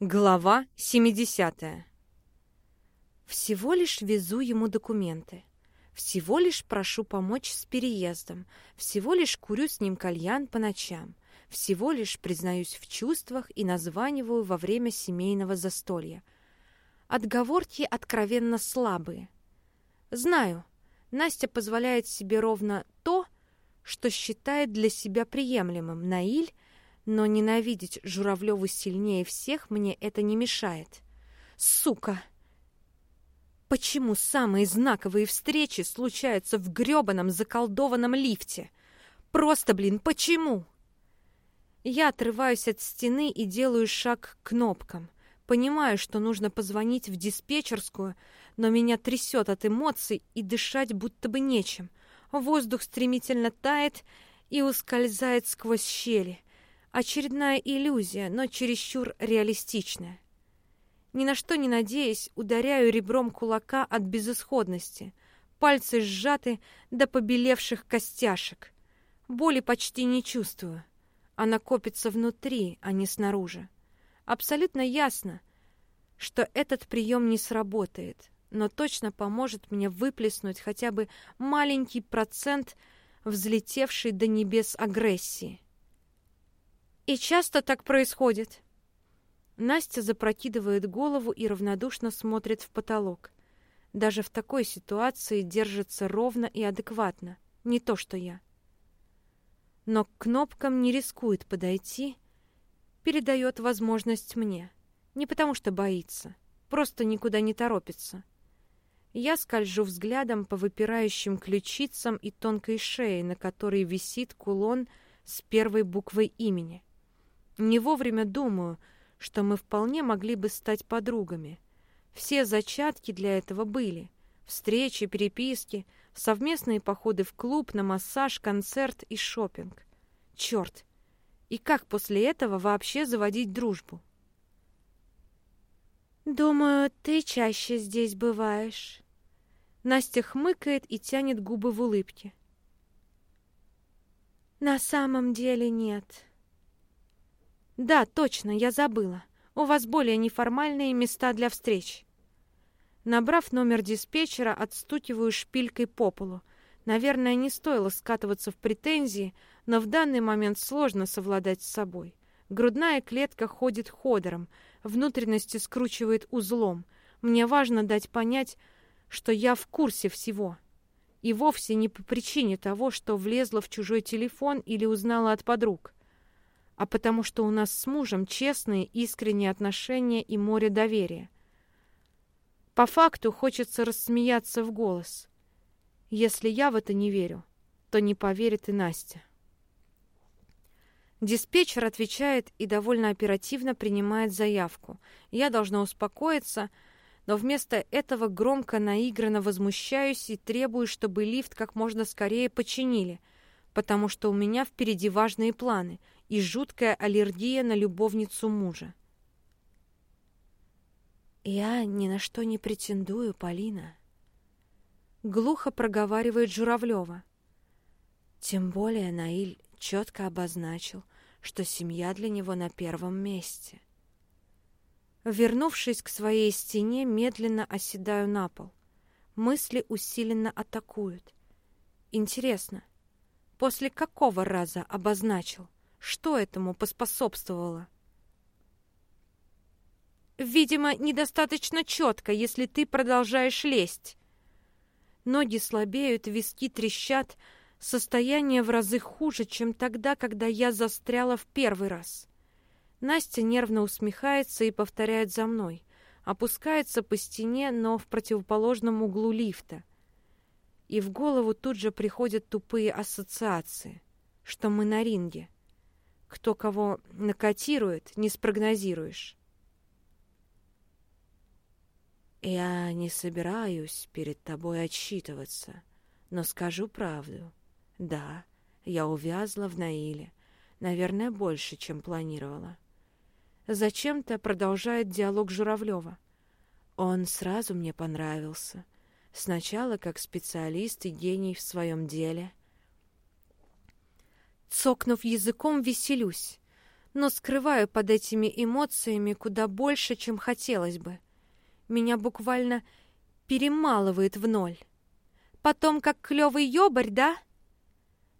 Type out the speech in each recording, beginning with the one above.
Глава 70. Всего лишь везу ему документы. Всего лишь прошу помочь с переездом. Всего лишь курю с ним кальян по ночам. Всего лишь признаюсь в чувствах и названиваю во время семейного застолья. Отговорки откровенно слабые. Знаю, Настя позволяет себе ровно то, что считает для себя приемлемым. Наиль — но ненавидеть Журавлеву сильнее всех мне это не мешает. Сука! Почему самые знаковые встречи случаются в грёбаном заколдованном лифте? Просто, блин, почему? Я отрываюсь от стены и делаю шаг к кнопкам. Понимаю, что нужно позвонить в диспетчерскую, но меня трясет от эмоций и дышать будто бы нечем. Воздух стремительно тает и ускользает сквозь щели. Очередная иллюзия, но чересчур реалистичная. Ни на что не надеясь, ударяю ребром кулака от безысходности. Пальцы сжаты до побелевших костяшек. Боли почти не чувствую. Она копится внутри, а не снаружи. Абсолютно ясно, что этот прием не сработает, но точно поможет мне выплеснуть хотя бы маленький процент взлетевшей до небес агрессии. И часто так происходит. Настя запрокидывает голову и равнодушно смотрит в потолок. Даже в такой ситуации держится ровно и адекватно, не то что я. Но к кнопкам не рискует подойти, передает возможность мне. Не потому что боится, просто никуда не торопится. Я скольжу взглядом по выпирающим ключицам и тонкой шее, на которой висит кулон с первой буквой имени. Не вовремя думаю, что мы вполне могли бы стать подругами. Все зачатки для этого были. Встречи, переписки, совместные походы в клуб, на массаж, концерт и шопинг. Черт! И как после этого вообще заводить дружбу? «Думаю, ты чаще здесь бываешь». Настя хмыкает и тянет губы в улыбке. «На самом деле нет». Да, точно, я забыла. У вас более неформальные места для встреч. Набрав номер диспетчера, отстукиваю шпилькой по полу. Наверное, не стоило скатываться в претензии, но в данный момент сложно совладать с собой. Грудная клетка ходит ходором, внутренности скручивает узлом. Мне важно дать понять, что я в курсе всего. И вовсе не по причине того, что влезла в чужой телефон или узнала от подруг а потому что у нас с мужем честные, искренние отношения и море доверия. По факту хочется рассмеяться в голос. Если я в это не верю, то не поверит и Настя. Диспетчер отвечает и довольно оперативно принимает заявку. Я должна успокоиться, но вместо этого громко наигранно возмущаюсь и требую, чтобы лифт как можно скорее починили, потому что у меня впереди важные планы — и жуткая аллергия на любовницу мужа. «Я ни на что не претендую, Полина», — глухо проговаривает Журавлева. Тем более Наиль четко обозначил, что семья для него на первом месте. Вернувшись к своей стене, медленно оседаю на пол. Мысли усиленно атакуют. Интересно, после какого раза обозначил? Что этому поспособствовало? Видимо, недостаточно четко, если ты продолжаешь лезть. Ноги слабеют, виски трещат, состояние в разы хуже, чем тогда, когда я застряла в первый раз. Настя нервно усмехается и повторяет за мной. Опускается по стене, но в противоположном углу лифта. И в голову тут же приходят тупые ассоциации, что мы на ринге. Кто кого накотирует, не спрогнозируешь. Я не собираюсь перед тобой отчитываться, но скажу правду. Да, я увязла в Наиле, наверное, больше, чем планировала. Зачем-то продолжает диалог Журавлева. Он сразу мне понравился. Сначала как специалист и гений в своем деле — Цокнув языком, веселюсь. но скрываю под этими эмоциями куда больше, чем хотелось бы. Меня буквально перемалывает в ноль. Потом как клёвый ёбарь, да?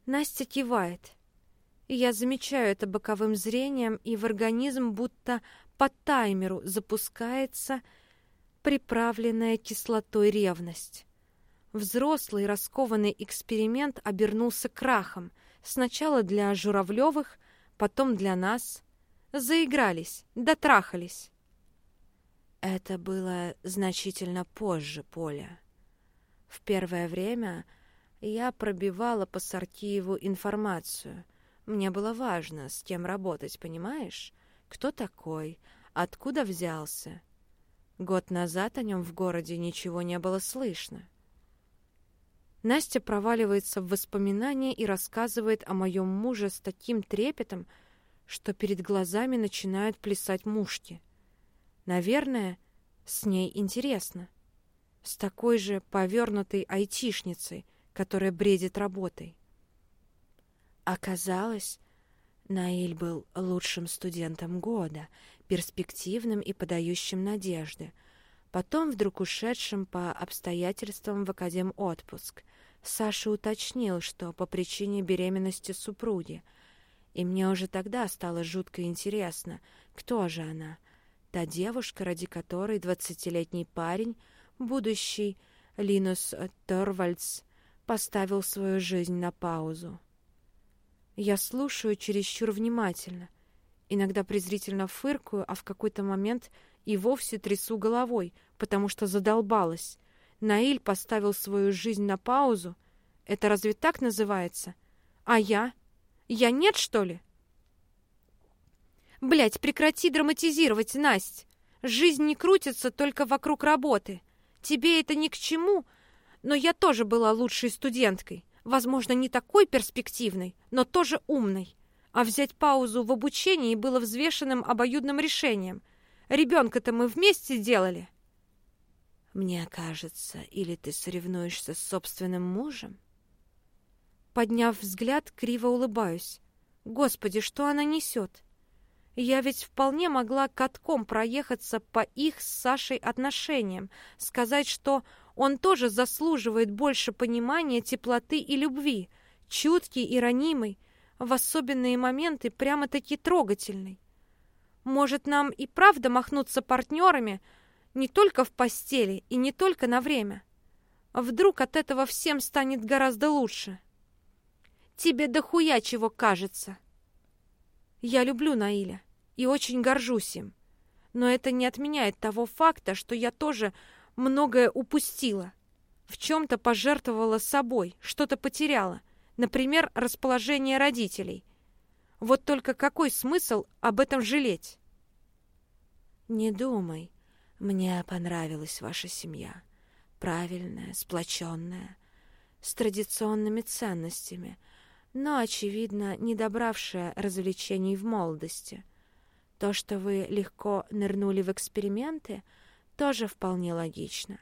Настя кивает. Я замечаю это боковым зрением, и в организм будто по таймеру запускается приправленная кислотой ревность. Взрослый раскованный эксперимент обернулся крахом. Сначала для Журавлевых, потом для нас. Заигрались, дотрахались. Это было значительно позже Поля. В первое время я пробивала по Сартиеву информацию. Мне было важно, с кем работать, понимаешь? Кто такой? Откуда взялся? Год назад о нем в городе ничего не было слышно. Настя проваливается в воспоминания и рассказывает о моем муже с таким трепетом, что перед глазами начинают плясать мушки. Наверное, с ней интересно. С такой же повернутой айтишницей, которая бредит работой. Оказалось, Наиль был лучшим студентом года, перспективным и подающим надежды. Потом вдруг ушедшим по обстоятельствам в академ отпуск. Саша уточнил, что по причине беременности супруги. И мне уже тогда стало жутко интересно, кто же она, Та девушка, ради которой двадцатилетний парень, будущий Линус Торвальдс, поставил свою жизнь на паузу. Я слушаю чересчур внимательно, иногда презрительно фыркаю, а в какой-то момент и вовсе трясу головой, потому что задолбалась. Наиль поставил свою жизнь на паузу. Это разве так называется? А я? Я нет, что ли? Блять, прекрати драматизировать, Насть. Жизнь не крутится только вокруг работы. Тебе это ни к чему, но я тоже была лучшей студенткой. Возможно, не такой перспективной, но тоже умной. А взять паузу в обучении было взвешенным обоюдным решением. Ребенка-то мы вместе делали. Мне кажется, или ты соревнуешься с собственным мужем? Подняв взгляд, криво улыбаюсь. Господи, что она несет? Я ведь вполне могла катком проехаться по их с Сашей отношениям, сказать, что он тоже заслуживает больше понимания, теплоты и любви, чуткий и ранимый, в особенные моменты прямо-таки трогательный. Может, нам и правда махнуться партнерами не только в постели и не только на время? Вдруг от этого всем станет гораздо лучше? Тебе дохуя чего кажется. Я люблю Наиля и очень горжусь им. Но это не отменяет того факта, что я тоже многое упустила. В чем-то пожертвовала собой, что-то потеряла. Например, расположение родителей. Вот только какой смысл об этом жалеть? Не думай. Мне понравилась ваша семья. Правильная, сплоченная, с традиционными ценностями, но, очевидно, не добравшая развлечений в молодости — то, что вы легко нырнули в эксперименты, тоже вполне логично.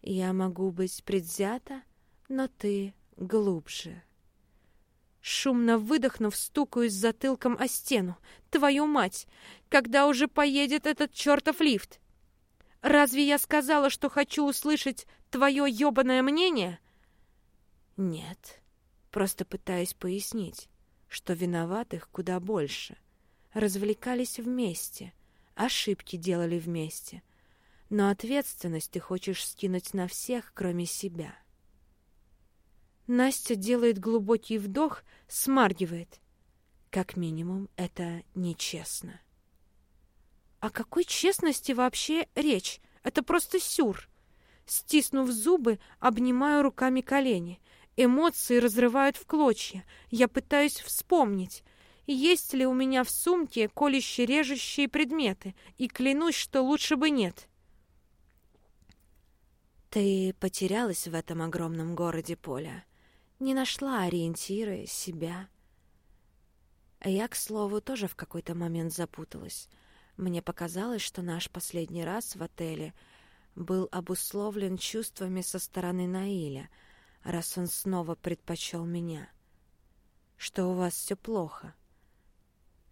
Я могу быть предвзята, но ты глубже. Шумно выдохнув, стукаюсь затылком о стену. Твою мать! Когда уже поедет этот чертов лифт? Разве я сказала, что хочу услышать твое ёбаное мнение? Нет. Просто пытаюсь пояснить, что виноватых куда больше — развлекались вместе, ошибки делали вместе. Но ответственность ты хочешь скинуть на всех, кроме себя. Настя делает глубокий вдох, смаргивает. Как минимум, это нечестно. О какой честности вообще речь? Это просто сюр. Стиснув зубы, обнимаю руками колени. Эмоции разрывают в клочья. Я пытаюсь вспомнить, есть ли у меня в сумке колюще-режущие предметы, и клянусь, что лучше бы нет. Ты потерялась в этом огромном городе Поля, не нашла ориентиры, себя. Я, к слову, тоже в какой-то момент запуталась. Мне показалось, что наш последний раз в отеле был обусловлен чувствами со стороны Наиля, раз он снова предпочел меня. Что у вас все плохо —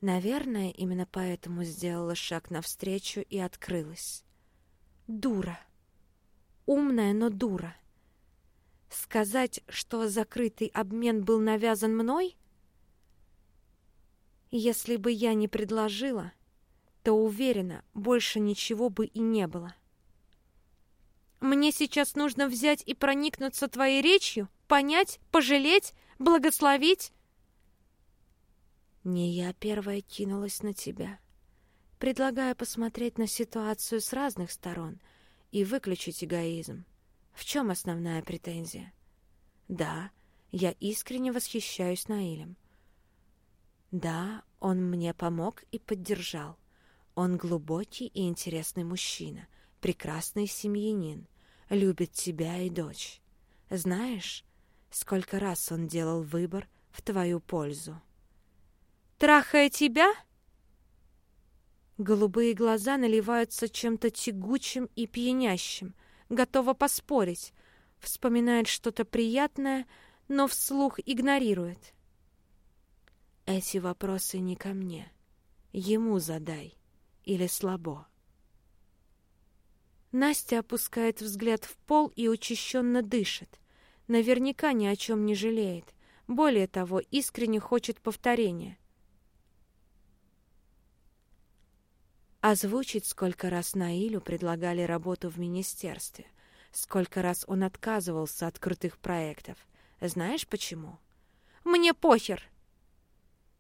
Наверное, именно поэтому сделала шаг навстречу и открылась. Дура. Умная, но дура. Сказать, что закрытый обмен был навязан мной? Если бы я не предложила, то уверена, больше ничего бы и не было. Мне сейчас нужно взять и проникнуться твоей речью, понять, пожалеть, благословить. Не я первая кинулась на тебя. Предлагаю посмотреть на ситуацию с разных сторон и выключить эгоизм. В чем основная претензия? Да, я искренне восхищаюсь Наилем. Да, он мне помог и поддержал. Он глубокий и интересный мужчина, прекрасный семьянин, любит тебя и дочь. Знаешь, сколько раз он делал выбор в твою пользу? Трахая тебя? Голубые глаза наливаются чем-то тягучим и пьянящим. Готова поспорить. Вспоминает что-то приятное, но вслух игнорирует. Эти вопросы не ко мне. Ему задай. Или слабо. Настя опускает взгляд в пол и учащенно дышит. Наверняка ни о чем не жалеет. Более того, искренне хочет повторения. Озвучить, сколько раз Наилю предлагали работу в министерстве. Сколько раз он отказывался от крутых проектов. Знаешь почему? Мне похер.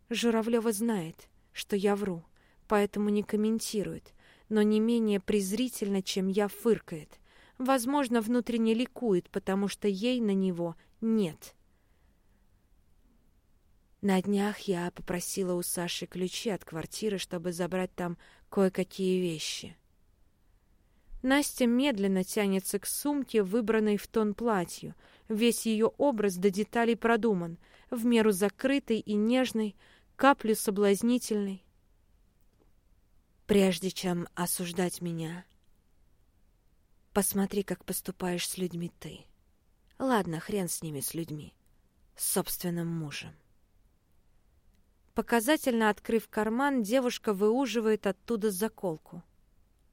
Журавлева знает, что я вру, поэтому не комментирует, но не менее презрительно, чем я, фыркает. Возможно, внутренне ликует, потому что ей на него нет. На днях я попросила у Саши ключи от квартиры, чтобы забрать там кое-какие вещи. Настя медленно тянется к сумке, выбранной в тон платью. Весь ее образ до деталей продуман, в меру закрытый и нежный, каплю соблазнительный. Прежде чем осуждать меня, посмотри, как поступаешь с людьми ты. Ладно, хрен с ними, с людьми. С собственным мужем. Показательно открыв карман, девушка выуживает оттуда заколку.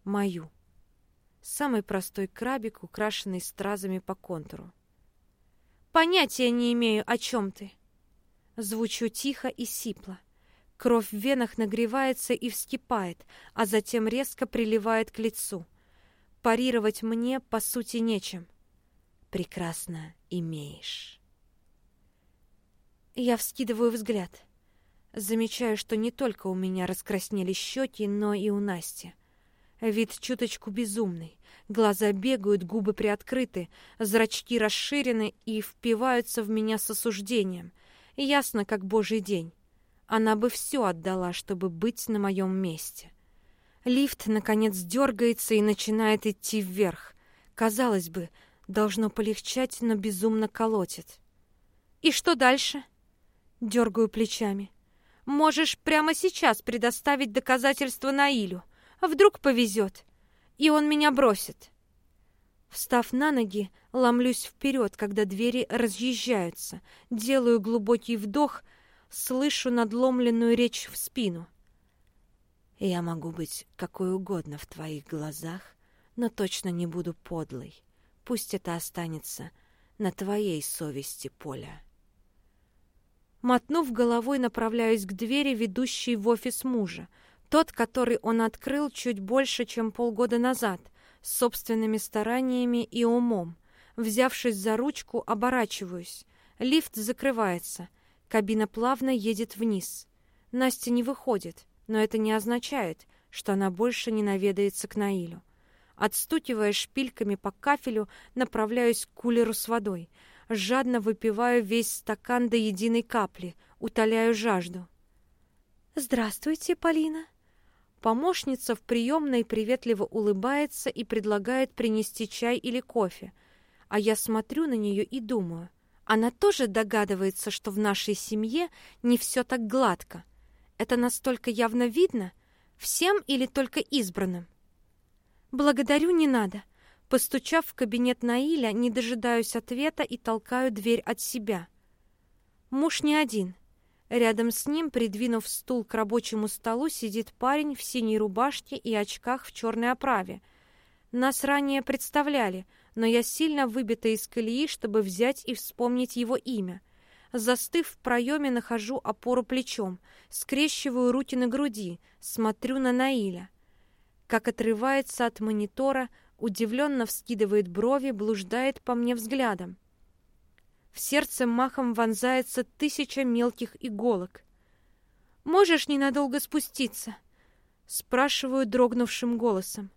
Мою. Самый простой крабик, украшенный стразами по контуру. «Понятия не имею, о чем ты!» Звучу тихо и сипло. Кровь в венах нагревается и вскипает, а затем резко приливает к лицу. Парировать мне, по сути, нечем. Прекрасно имеешь. Я вскидываю взгляд. Замечаю, что не только у меня раскраснели щеки, но и у Насти. Вид чуточку безумный. Глаза бегают, губы приоткрыты, зрачки расширены и впиваются в меня с осуждением. Ясно, как божий день. Она бы все отдала, чтобы быть на моем месте. Лифт, наконец, дергается и начинает идти вверх. Казалось бы, должно полегчать, но безумно колотит. «И что дальше?» Дергаю плечами. «Можешь прямо сейчас предоставить доказательства Наилю. Вдруг повезет, и он меня бросит». Встав на ноги, ломлюсь вперед, когда двери разъезжаются, делаю глубокий вдох — слышу надломленную речь в спину. Я могу быть какой угодно в твоих глазах, но точно не буду подлой. Пусть это останется на твоей совести, Поля. Мотнув головой, направляюсь к двери, ведущей в офис мужа, тот, который он открыл чуть больше, чем полгода назад, с собственными стараниями и умом. Взявшись за ручку, оборачиваюсь. Лифт закрывается. Кабина плавно едет вниз. Настя не выходит, но это не означает, что она больше не наведается к Наилю. Отстукивая шпильками по кафелю, направляюсь к кулеру с водой. Жадно выпиваю весь стакан до единой капли, утоляю жажду. «Здравствуйте, Полина!» Помощница в приемной приветливо улыбается и предлагает принести чай или кофе. А я смотрю на нее и думаю, она тоже догадывается, что в нашей семье не все так гладко. Это настолько явно видно? Всем или только избранным? Благодарю, не надо. Постучав в кабинет Наиля, не дожидаюсь ответа и толкаю дверь от себя. Муж не один. Рядом с ним, придвинув стул к рабочему столу, сидит парень в синей рубашке и очках в черной оправе. Нас ранее представляли, но я сильно выбита из колеи, чтобы взять и вспомнить его имя. Застыв в проеме, нахожу опору плечом, скрещиваю руки на груди, смотрю на Наиля. Как отрывается от монитора, удивленно вскидывает брови, блуждает по мне взглядом. В сердце махом вонзается тысяча мелких иголок. «Можешь ненадолго спуститься?» Спрашиваю дрогнувшим голосом.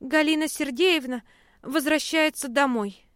«Галина Сергеевна возвращается домой».